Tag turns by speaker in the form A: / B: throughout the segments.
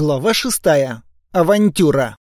A: Глава шестая. Авантюра.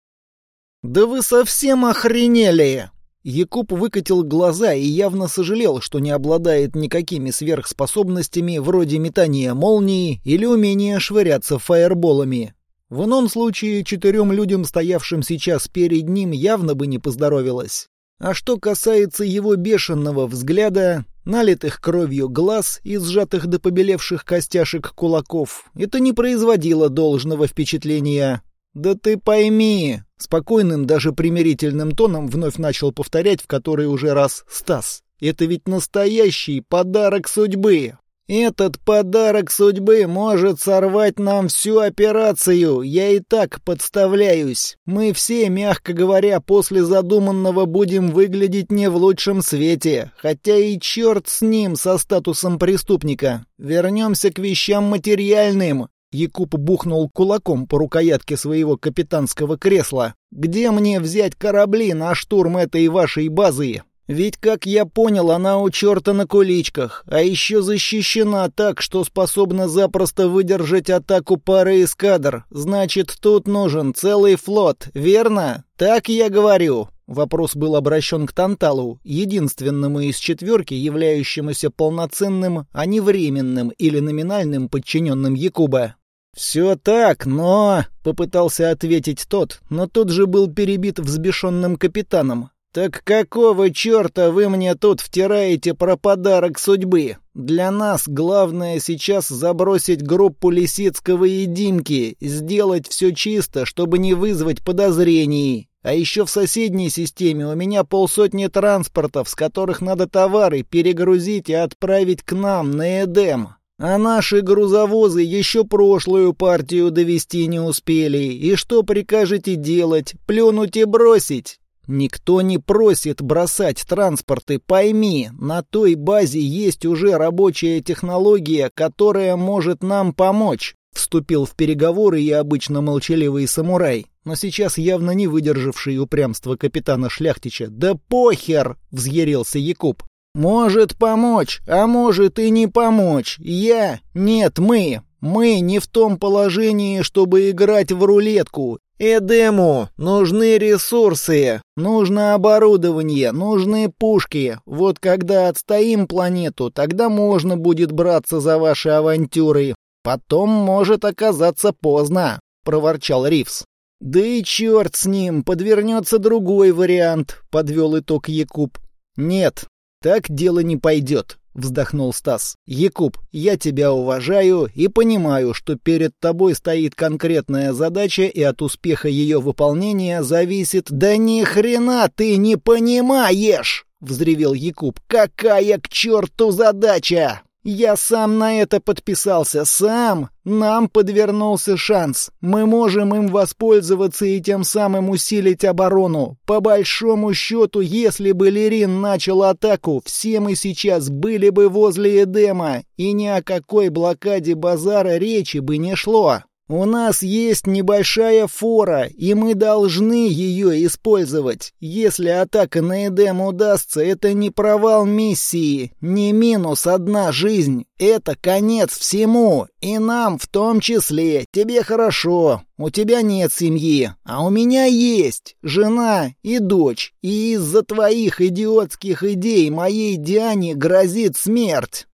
A: «Да вы совсем охренели!» Якуб выкатил глаза и явно сожалел, что не обладает никакими сверхспособностями вроде метания молнии или умения швыряться фаерболами. В ином случае четырем людям, стоявшим сейчас перед ним, явно бы не поздоровилось. А что касается его бешеного взгляда, налитых кровью глаз и сжатых до побелевших костяшек кулаков, это не производило должного впечатления. «Да ты пойми!» — спокойным, даже примирительным тоном вновь начал повторять в который уже раз Стас. «Это ведь настоящий подарок судьбы!» Этот подарок судьбы может сорвать нам всю операцию. Я и так подставляюсь. Мы все, мягко говоря, после задуманного будем выглядеть не в лучшем свете. Хотя и черт с ним, со статусом преступника. Вернемся к вещам материальным. Якуб бухнул кулаком по рукоятке своего капитанского кресла. «Где мне взять корабли на штурм этой вашей базы? Ведь, как я понял, она у черта на куличках, а еще защищена так, что способна запросто выдержать атаку пары эскадр. Значит, тут нужен целый флот, верно? Так я говорю. Вопрос был обращен к Танталу, единственному из четверки, являющемуся полноценным, а не временным или номинальным подчиненным Якуба. «Все так, но...» — попытался ответить тот, но тот же был перебит взбешенным капитаном. «Так какого черта вы мне тут втираете про подарок судьбы? Для нас главное сейчас забросить группу Лисицкого и Димки, сделать все чисто, чтобы не вызвать подозрений. А еще в соседней системе у меня полсотни транспортов, с которых надо товары перегрузить и отправить к нам на Эдем. А наши грузовозы еще прошлую партию довести не успели. И что прикажете делать? Плюнуть и бросить?» Никто не просит бросать транспорты, пойми, на той базе есть уже рабочая технология, которая может нам помочь. Вступил в переговоры и обычно молчаливый самурай, но сейчас явно не выдержавший упрямства капитана Шляхтича. «Да похер!» — взъярился Якуб. «Может помочь, а может и не помочь. Я... Нет, мы. Мы не в том положении, чтобы играть в рулетку. Эдему нужны ресурсы, нужно оборудование, нужны пушки. Вот когда отстоим планету, тогда можно будет браться за ваши авантюры. Потом может оказаться поздно, проворчал Ривс. Да и черт с ним, подвернется другой вариант, подвел итог Якуб. Нет, так дело не пойдет вздохнул Стас. Якуб, я тебя уважаю и понимаю, что перед тобой стоит конкретная задача, и от успеха ее выполнения зависит... Да ни хрена ты не понимаешь! взревел Якуб. Какая к черту задача? Я сам на это подписался, сам. Нам подвернулся шанс. Мы можем им воспользоваться и тем самым усилить оборону. По большому счету, если бы Лерин начал атаку, все мы сейчас были бы возле Эдема, и ни о какой блокаде базара речи бы не шло. У нас есть небольшая фора, и мы должны ее использовать. Если атака на Эдем удастся, это не провал миссии, не минус одна жизнь. Это конец всему, и нам в том числе. Тебе хорошо, у тебя нет семьи, а у меня есть жена и дочь. И из-за твоих идиотских идей моей Диане грозит смерть.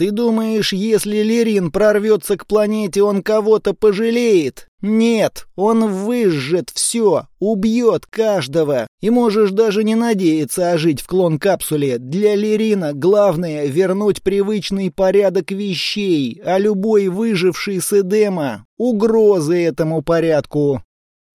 A: Ты думаешь, если Лерин прорвется к планете, он кого-то пожалеет? Нет, он выжжет все, убьет каждого. И можешь даже не надеяться ожить в клон-капсуле. Для Лерина главное — вернуть привычный порядок вещей, а любой выживший с Эдема — угрозы этому порядку.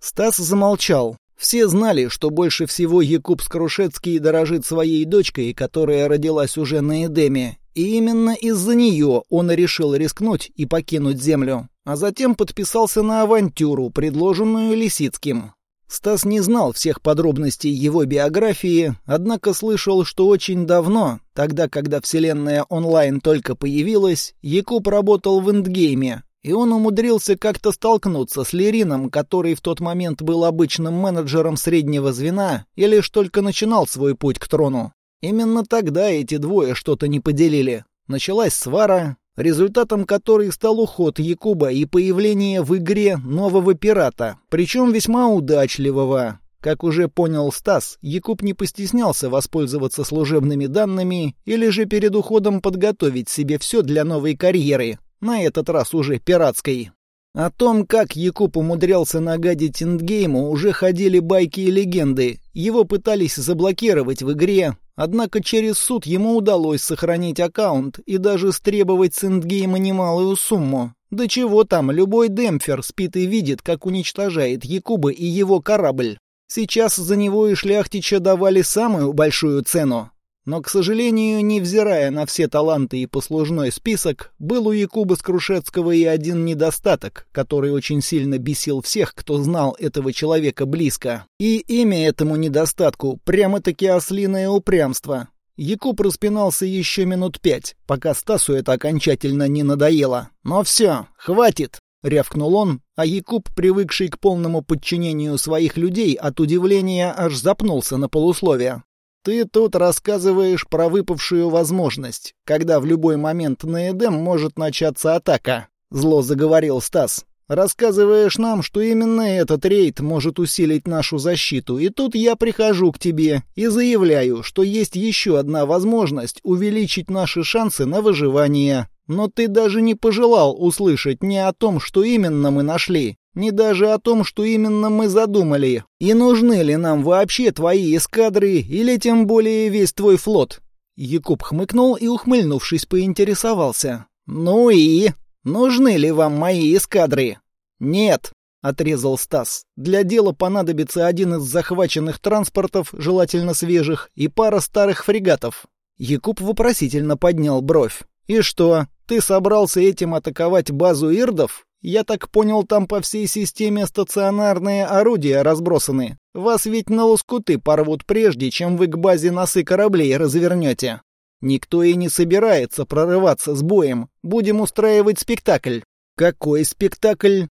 A: Стас замолчал. Все знали, что больше всего Якуб Скрушецкий дорожит своей дочкой, которая родилась уже на Эдеме, и именно из-за нее он решил рискнуть и покинуть Землю, а затем подписался на авантюру, предложенную Лисицким. Стас не знал всех подробностей его биографии, однако слышал, что очень давно, тогда, когда Вселенная онлайн только появилась, Якуб работал в эндгейме, и он умудрился как-то столкнуться с Лерином, который в тот момент был обычным менеджером среднего звена и лишь только начинал свой путь к трону. Именно тогда эти двое что-то не поделили. Началась свара, результатом которой стал уход Якуба и появление в игре нового пирата, причем весьма удачливого. Как уже понял Стас, Якуб не постеснялся воспользоваться служебными данными или же перед уходом подготовить себе все для новой карьеры, на этот раз уже пиратской. О том, как Якуб умудрялся нагадить Индгейму, уже ходили байки и легенды. Его пытались заблокировать в игре, однако через суд ему удалось сохранить аккаунт и даже стребовать с Индгейма немалую сумму. Да чего там, любой демпфер спит и видит, как уничтожает Якуба и его корабль. Сейчас за него и шляхтича давали самую большую цену. Но, к сожалению, невзирая на все таланты и послужной список, был у Якуба Скрушецкого и один недостаток, который очень сильно бесил всех, кто знал этого человека близко. И имя этому недостатку прямо-таки ослиное упрямство. Якуб распинался еще минут пять, пока Стасу это окончательно не надоело. «Но все, хватит!» — рявкнул он, а Якуб, привыкший к полному подчинению своих людей, от удивления аж запнулся на полусловие. Ты тут рассказываешь про выпавшую возможность, когда в любой момент на Эдем может начаться атака. Зло заговорил Стас. Рассказываешь нам, что именно этот рейд может усилить нашу защиту, и тут я прихожу к тебе и заявляю, что есть еще одна возможность увеличить наши шансы на выживание. Но ты даже не пожелал услышать ни о том, что именно мы нашли, ни даже о том, что именно мы задумали. И нужны ли нам вообще твои эскадры или тем более весь твой флот?» Якуб хмыкнул и, ухмыльнувшись, поинтересовался. «Ну и? Нужны ли вам мои эскадры?» «Нет», — отрезал Стас. «Для дела понадобится один из захваченных транспортов, желательно свежих, и пара старых фрегатов». Якуб вопросительно поднял бровь. «И что, ты собрался этим атаковать базу ирдов? Я так понял, там по всей системе стационарные орудия разбросаны. Вас ведь на лоскуты порвут прежде, чем вы к базе носы кораблей развернете. Никто и не собирается прорываться с боем. Будем устраивать спектакль. Какой спектакль?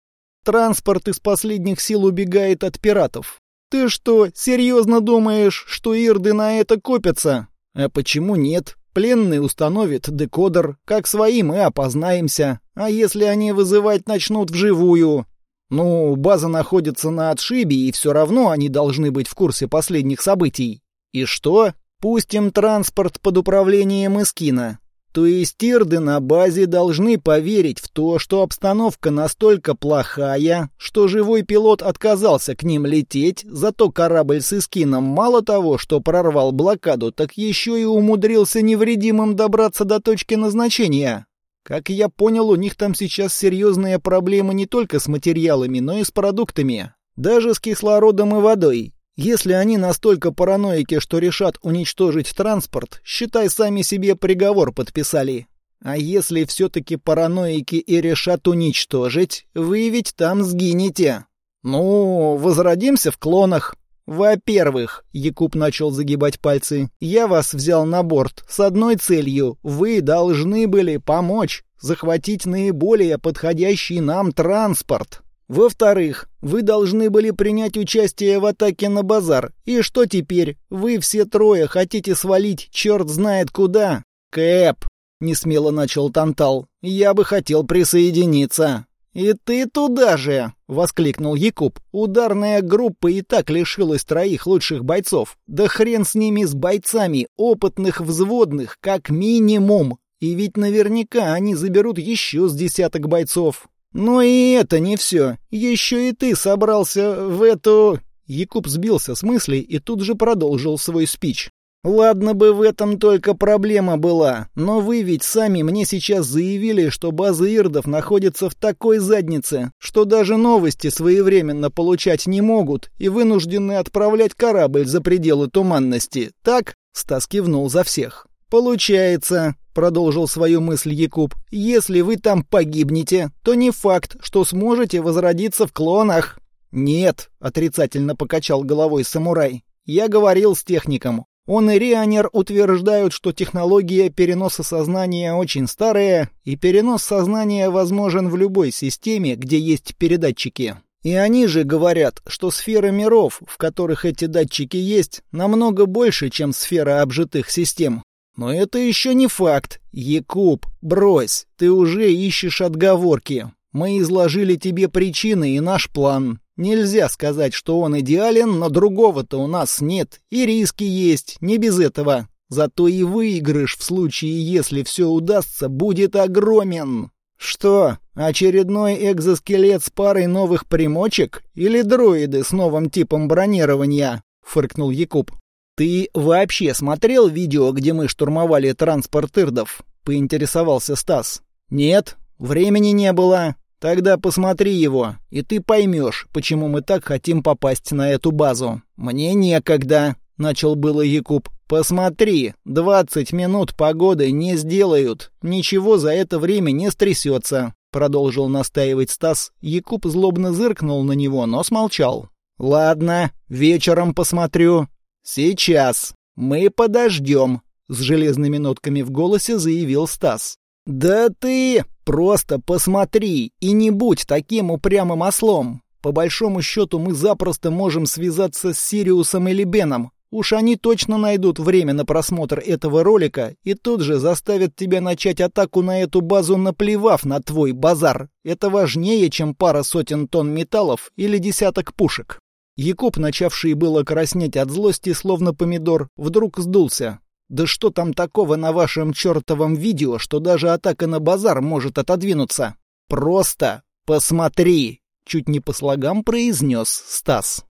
A: Транспорт из последних сил убегает от пиратов. Ты что, серьезно думаешь, что ирды на это копятся? А почему нет? Пленный установит декодер, как свои мы опознаемся. А если они вызывать начнут вживую? Ну, база находится на отшибе, и все равно они должны быть в курсе последних событий. И что? Пустим транспорт под управлением Искина. То есть Ирды на базе должны поверить в то, что обстановка настолько плохая, что живой пилот отказался к ним лететь, зато корабль с Искином мало того, что прорвал блокаду, так еще и умудрился невредимым добраться до точки назначения. Как я понял, у них там сейчас серьезные проблемы не только с материалами, но и с продуктами. Даже с кислородом и водой. Если они настолько параноики, что решат уничтожить транспорт, считай, сами себе приговор подписали. А если все-таки параноики и решат уничтожить, вы ведь там сгинете. Ну, возродимся в клонах. Во-первых, Якуб начал загибать пальцы, я вас взял на борт с одной целью. Вы должны были помочь захватить наиболее подходящий нам транспорт. Во-вторых, вы должны были принять участие в атаке на базар. И что теперь? Вы все трое хотите свалить черт знает куда? Кэп, несмело начал Тантал. Я бы хотел присоединиться. «И ты туда же!» — воскликнул Якуб. «Ударная группа и так лишилась троих лучших бойцов. Да хрен с ними, с бойцами, опытных взводных, как минимум. И ведь наверняка они заберут еще с десяток бойцов. «Но и это не все. Еще и ты собрался в эту...» Якуб сбился с мыслей и тут же продолжил свой спич. «Ладно бы в этом только проблема была, но вы ведь сами мне сейчас заявили, что база ирдов находится в такой заднице, что даже новости своевременно получать не могут и вынуждены отправлять корабль за пределы туманности. Так?» Стас кивнул за всех. «Получается, — продолжил свою мысль Якуб, — если вы там погибнете, то не факт, что сможете возродиться в клонах». «Нет», — отрицательно покачал головой самурай. «Я говорил с техником. Он и Рианер утверждают, что технология переноса сознания очень старая, и перенос сознания возможен в любой системе, где есть передатчики. И они же говорят, что сфера миров, в которых эти датчики есть, намного больше, чем сфера обжитых систем. Но это еще не факт. Якуб, брось, ты уже ищешь отговорки. Мы изложили тебе причины и наш план. Нельзя сказать, что он идеален, но другого-то у нас нет. И риски есть, не без этого. Зато и выигрыш в случае, если все удастся, будет огромен. Что, очередной экзоскелет с парой новых примочек? Или дроиды с новым типом бронирования? Фыркнул Якуб. Ты вообще смотрел видео, где мы штурмовали транспорт Ирдов? Поинтересовался Стас. Нет, времени не было. Тогда посмотри его, и ты поймешь, почему мы так хотим попасть на эту базу. Мне некогда, начал было Якуб. Посмотри, двадцать минут погоды не сделают. Ничего за это время не стрясется, продолжил настаивать Стас. Якуб злобно зыркнул на него, но смолчал. Ладно, вечером посмотрю. Сейчас. Мы подождем, с железными нотками в голосе заявил Стас. «Да ты просто посмотри и не будь таким упрямым ослом. По большому счету мы запросто можем связаться с Сириусом или Беном. Уж они точно найдут время на просмотр этого ролика и тут же заставят тебя начать атаку на эту базу, наплевав на твой базар. Это важнее, чем пара сотен тонн металлов или десяток пушек». Якуб, начавший было краснеть от злости, словно помидор, вдруг сдулся. Да что там такого на вашем чертовом видео, что даже атака на базар может отодвинуться? Просто посмотри!» Чуть не по слогам произнес Стас.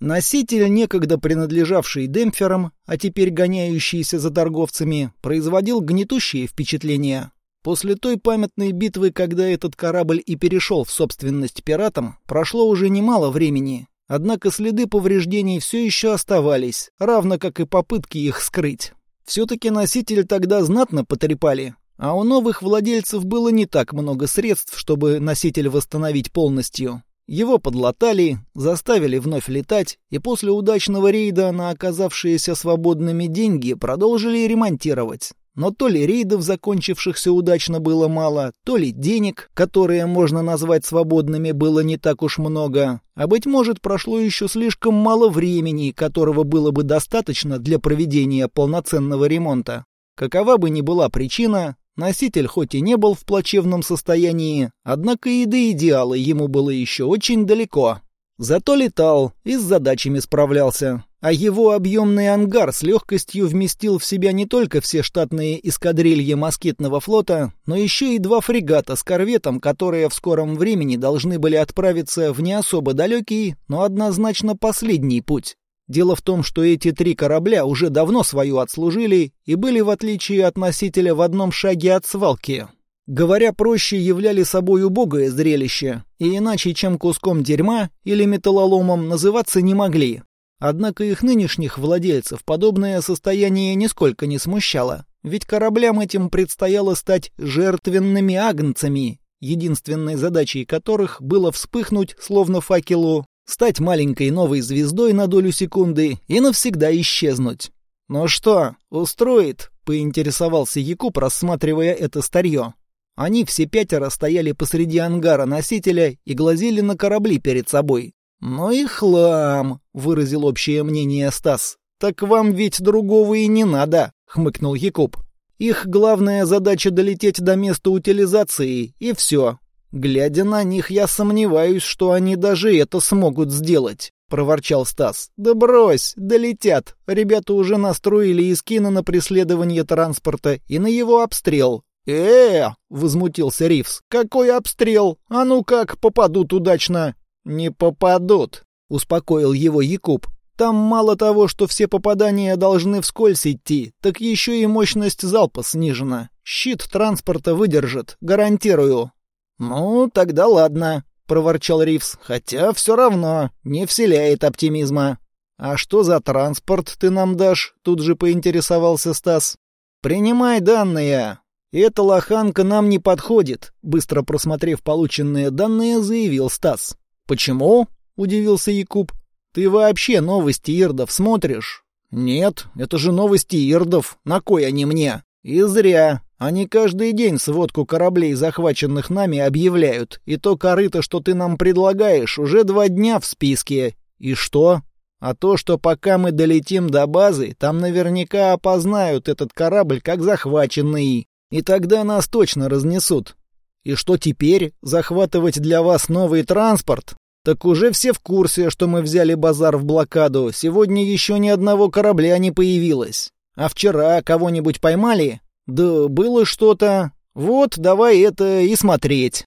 A: Носитель, некогда принадлежавший демпферам, а теперь гоняющийся за торговцами, производил гнетущее впечатление. После той памятной битвы, когда этот корабль и перешел в собственность пиратам, прошло уже немало времени, Однако следы повреждений все еще оставались, равно как и попытки их скрыть. Все-таки носитель тогда знатно потрепали, а у новых владельцев было не так много средств, чтобы носитель восстановить полностью. Его подлатали, заставили вновь летать, и после удачного рейда на оказавшиеся свободными деньги продолжили ремонтировать. Но то ли рейдов, закончившихся удачно, было мало, то ли денег, которые можно назвать свободными, было не так уж много, а, быть может, прошло еще слишком мало времени, которого было бы достаточно для проведения полноценного ремонта. Какова бы ни была причина, носитель хоть и не был в плачевном состоянии, однако и до идеала ему было еще очень далеко. Зато летал и с задачами справлялся. А его объемный ангар с легкостью вместил в себя не только все штатные эскадрильи москитного флота, но еще и два фрегата с корветом, которые в скором времени должны были отправиться в не особо далекий, но однозначно последний путь. Дело в том, что эти три корабля уже давно свою отслужили и были, в отличие от носителя, в одном шаге от свалки. Говоря проще, являли собой убогое зрелище, и иначе, чем куском дерьма или металлоломом, называться не могли. Однако их нынешних владельцев подобное состояние нисколько не смущало, ведь кораблям этим предстояло стать жертвенными агнцами, единственной задачей которых было вспыхнуть, словно факелу, стать маленькой новой звездой на долю секунды и навсегда исчезнуть. «Ну что, устроит?» — поинтересовался Якуб, рассматривая это старье. Они все пятеро стояли посреди ангара носителя и глазели на корабли перед собой. «Ну и хлам», — выразил общее мнение Стас. «Так вам ведь другого и не надо», — хмыкнул Якуб. «Их главная задача долететь до места утилизации, и все. Глядя на них, я сомневаюсь, что они даже это смогут сделать». — проворчал Стас. «Да брось, долетят. Ребята уже настроили Искина на преследование транспорта и на его обстрел э возмутился Ривс. «Какой обстрел? А ну как, попадут удачно?» «Не попадут», — успокоил его Якуб. «Там мало того, что все попадания должны вскользь идти, так еще и мощность залпа снижена. Щит транспорта выдержит, гарантирую». «Ну, тогда ладно», — проворчал Ривс, «хотя все равно не вселяет оптимизма». «А что за транспорт ты нам дашь?» — тут же поинтересовался Стас. «Принимай данные. «Эта лоханка нам не подходит», — быстро просмотрев полученные данные, заявил Стас. «Почему?» — удивился Якуб. «Ты вообще новости Ирдов смотришь?» «Нет, это же новости Ирдов. На кой они мне?» «И зря. Они каждый день сводку кораблей, захваченных нами, объявляют. И то корыто, что ты нам предлагаешь, уже два дня в списке. И что?» А то, что пока мы долетим до базы, там наверняка опознают этот корабль как захваченный. И тогда нас точно разнесут. И что теперь? Захватывать для вас новый транспорт? Так уже все в курсе, что мы взяли базар в блокаду. Сегодня еще ни одного корабля не появилось. А вчера кого-нибудь поймали? Да было что-то. Вот, давай это и смотреть.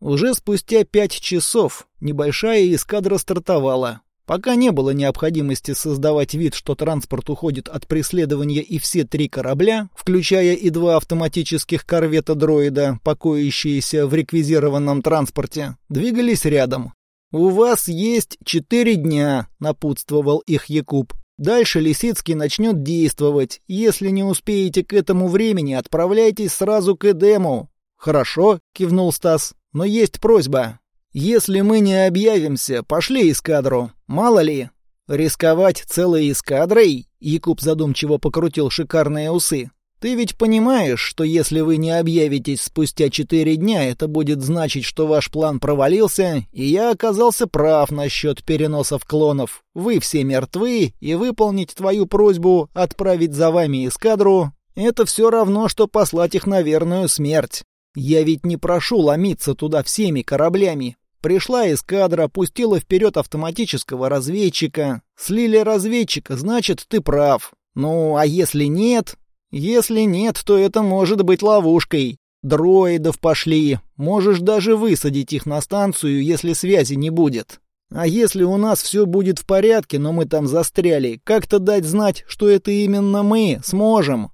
A: Уже спустя пять часов небольшая эскадра стартовала. Пока не было необходимости создавать вид, что транспорт уходит от преследования, и все три корабля, включая и два автоматических корвета-дроида, покоящиеся в реквизированном транспорте, двигались рядом. «У вас есть четыре дня», — напутствовал их Якуб. «Дальше Лисицкий начнет действовать. Если не успеете к этому времени, отправляйтесь сразу к Эдему». «Хорошо», — кивнул Стас, — «но есть просьба. Если мы не объявимся, пошли эскадру. Мало ли. Рисковать целой эскадрой? Якуб задумчиво покрутил шикарные усы. Ты ведь понимаешь, что если вы не объявитесь спустя четыре дня, это будет значить, что ваш план провалился, и я оказался прав насчет переносов клонов. Вы все мертвы, и выполнить твою просьбу отправить за вами эскадру — это все равно, что послать их на верную смерть. Я ведь не прошу ломиться туда всеми кораблями. Пришла эскадра, пустила вперед автоматического разведчика. Слили разведчика, значит, ты прав. Ну, а если нет? Если нет, то это может быть ловушкой. Дроидов пошли. Можешь даже высадить их на станцию, если связи не будет. А если у нас все будет в порядке, но мы там застряли, как-то дать знать, что это именно мы сможем?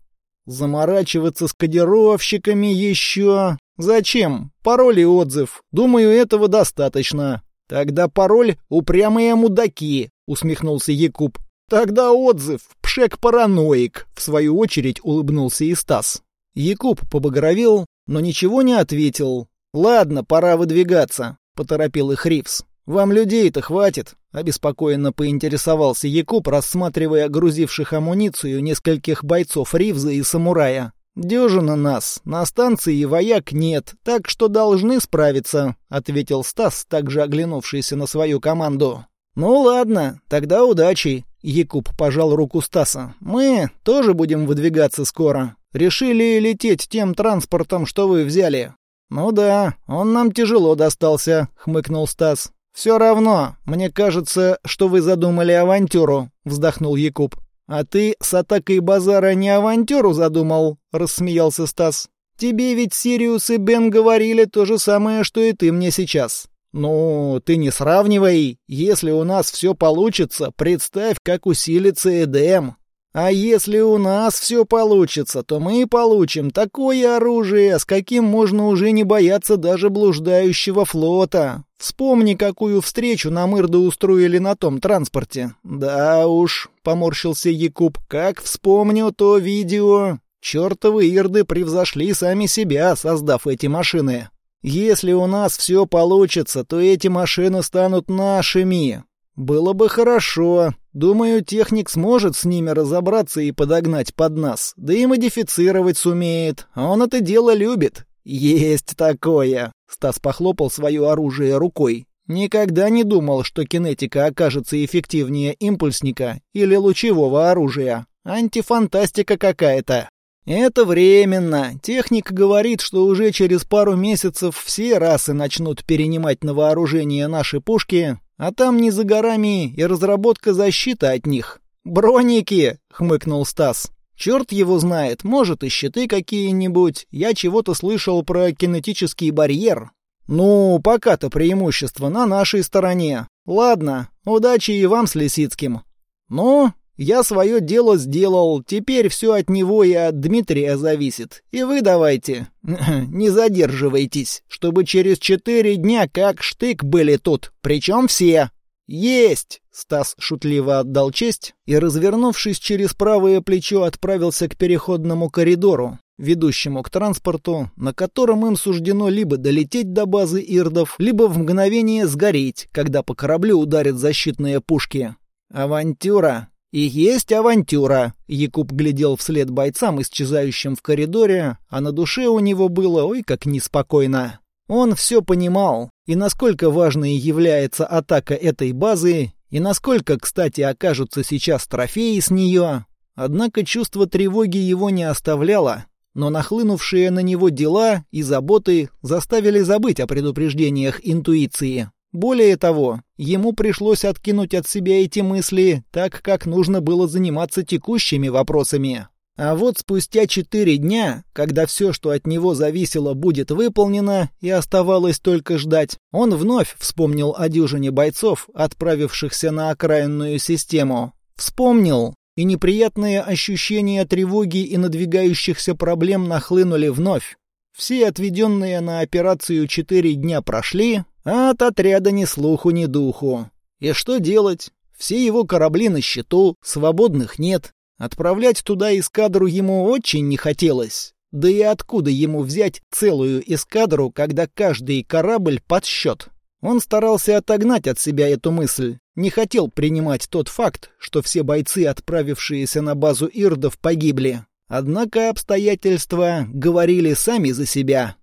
A: Заморачиваться с кодировщиками еще... Зачем? Пароль и отзыв. Думаю, этого достаточно. Тогда пароль «Упрямые мудаки», — усмехнулся Якуб. Тогда отзыв «Пшек-параноик», — в свою очередь улыбнулся и Стас. Якуб побагровел, но ничего не ответил. «Ладно, пора выдвигаться», — поторопил их Ривз. «Вам людей-то хватит?» — обеспокоенно поинтересовался Якуб, рассматривая грузивших амуницию нескольких бойцов Ривза и самурая. «Дюжина нас. На станции вояк нет, так что должны справиться», — ответил Стас, также оглянувшийся на свою команду. «Ну ладно, тогда удачи», — Якуб пожал руку Стаса. «Мы тоже будем выдвигаться скоро. Решили лететь тем транспортом, что вы взяли». «Ну да, он нам тяжело достался», — хмыкнул Стас. «Все равно, мне кажется, что вы задумали авантюру», — вздохнул Якуб. «А ты с атакой базара не авантюру задумал?» — рассмеялся Стас. «Тебе ведь Сириус и Бен говорили то же самое, что и ты мне сейчас. Ну, ты не сравнивай. Если у нас все получится, представь, как усилится Эдем. А если у нас все получится, то мы получим такое оружие, с каким можно уже не бояться даже блуждающего флота. Вспомни, какую встречу нам Ирды устроили на том транспорте. Да уж, поморщился Якуб, как вспомню то видео. Чёртовы Ирды превзошли сами себя, создав эти машины. Если у нас все получится, то эти машины станут нашими. Было бы хорошо. Думаю, техник сможет с ними разобраться и подогнать под нас. Да и модифицировать сумеет. Он это дело любит. Есть такое. Стас похлопал свое оружие рукой. Никогда не думал, что кинетика окажется эффективнее импульсника или лучевого оружия. Антифантастика какая-то. Это временно. Техник говорит, что уже через пару месяцев все расы начнут перенимать на вооружение наши пушки, а там не за горами и разработка защиты от них. «Броники!» — хмыкнул Стас. «Черт его знает, может и щиты какие-нибудь. Я чего-то слышал про кинетический барьер. Ну, пока-то преимущество на нашей стороне. Ладно, удачи и вам с Лисицким. Ну, я свое дело сделал, теперь все от него и от Дмитрия зависит. И вы давайте, не задерживайтесь, чтобы через четыре дня как штык были тут, причем все. Есть! Стас шутливо отдал честь и, развернувшись через правое плечо, отправился к переходному коридору, ведущему к транспорту, на котором им суждено либо долететь до базы ирдов, либо в мгновение сгореть, когда по кораблю ударят защитные пушки. Авантюра «И есть авантюра!» Якуб глядел вслед бойцам, исчезающим в коридоре, а на душе у него было ой как неспокойно. Он все понимал, и насколько важной является атака этой базы, И насколько, кстати, окажутся сейчас трофеи с нее. Однако чувство тревоги его не оставляло, но нахлынувшие на него дела и заботы заставили забыть о предупреждениях интуиции. Более того, ему пришлось откинуть от себя эти мысли, так как нужно было заниматься текущими вопросами. А вот спустя четыре дня, когда все, что от него зависело, будет выполнено, и оставалось только ждать, он вновь вспомнил о дюжине бойцов, отправившихся на окраинную систему. Вспомнил, и неприятные ощущения тревоги и надвигающихся проблем нахлынули вновь. Все отведенные на операцию четыре дня прошли, а от отряда ни слуху, ни духу. И что делать? Все его корабли на счету, свободных нет. Отправлять туда эскадру ему очень не хотелось. Да и откуда ему взять целую эскадру, когда каждый корабль под счет? Он старался отогнать от себя эту мысль, не хотел принимать тот факт, что все бойцы, отправившиеся на базу Ирдов, погибли. Однако обстоятельства говорили сами за себя.